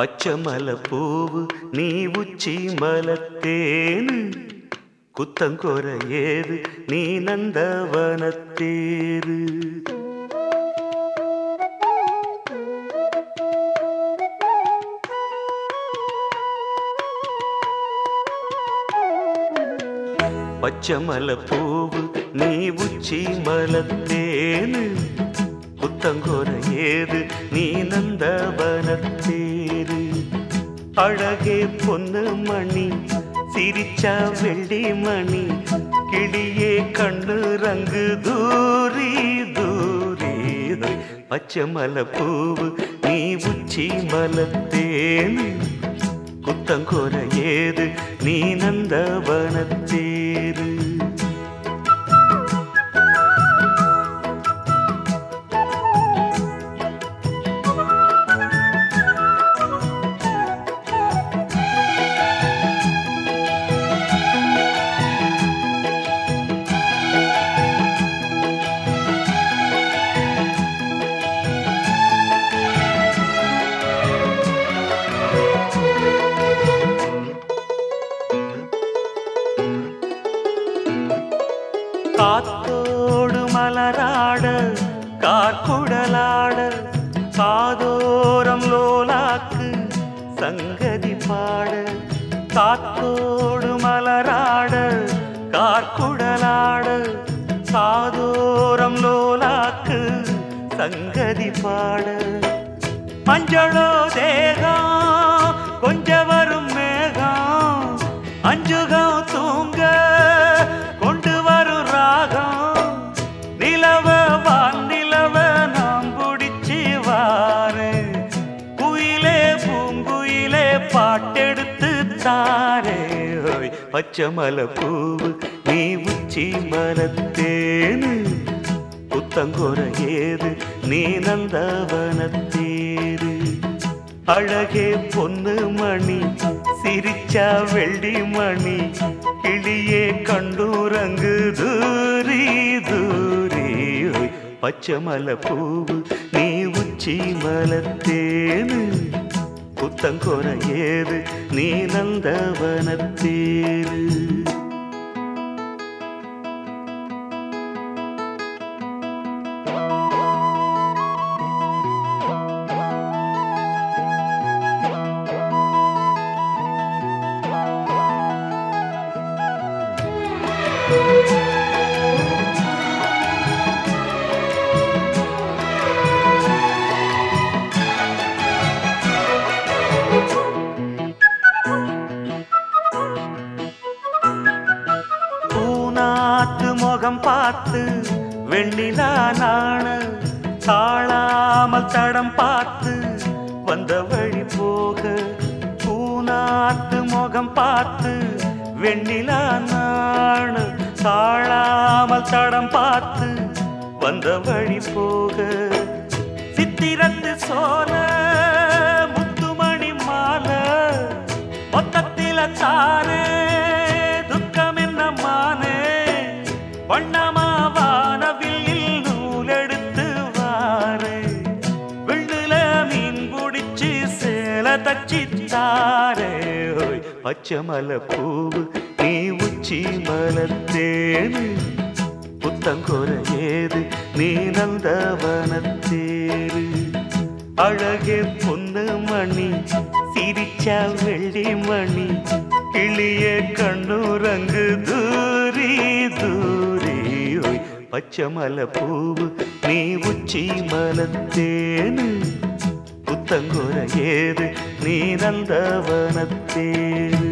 பச்சமல பூவு நீ உச்சி மலத்தேனு? குத்தங்கொர ஏது நீ நந்தவனத்தேரு? பச்சமல பூவு நீ உச்சி மலத்தேனு? அழகே பொண்ணு மணி சிரிச்சா வெள்ளி மணி கிளியே கண்ணு ரங்கு தூரி தூரி பச்சை மலை பூவு நீ உச்சி மலத்தேன். குத்தங்கோர ஏது நீ நந்தவனத்தே. காத்தோடு மலராட கார்குடலாட காதோரம் லோலாக்கு சங்கதி பாட காத்தோடு மலராட கார்குடலாட காதோரம் லோலாக்கு சங்கதி பாட. மஞ்சளோ தேகம் கொஞ்ச வரும் மேகம் அஞ்சுகம் தூங்க பிடிச்சி குயிலே பூங்குயிலே பாட்டெடுத்து தாரே. ஓய் பச்சை மலை பூவு நீ உச்சி மலத்தேனு. புத்தங்கோர ஏது நீ நந்தவனத்தேரு அழகே பொண்ணு மணி சிரிச்சா வெள்ளி மணி. கிளியே கண்டூரங்கு தூரி தூரி. ஓய் பச்சை மலை பூவு நீ உச்சி மலத்தேனு புத்தங்கோர ஏது நீ நந்தவனத்தேரு you. முகம் பார்த்து வெண்ணிலா நாண தாழாமல் தடம் பார்த்து வந்த வழி போக பூநாத்து முகம் பார்த்து வெண்ணிலா நாண தாழாமல் தடம் பார்த்து வந்த வழி போக சித்திரத்து சோன வண்ணமாவானவில் நூலெடுத்து வாரே. வெள்ளுல மீன் பிடிச்சு சேல தச்சி தாரே பூவு நீ உச்சி மலத்தேனு புத்தங்கோர ஏது நீ நந்தவனத்தேரு அழகே பொண்ணு மணி சிரிச்சா வெள்ளி மணி. கிளிய கண்ணுரங்க பச்சமல பூவு நீ உச்சி மலத்தேனு? புத்தங்குற ஏது நீ நந்தவனத்தேனு?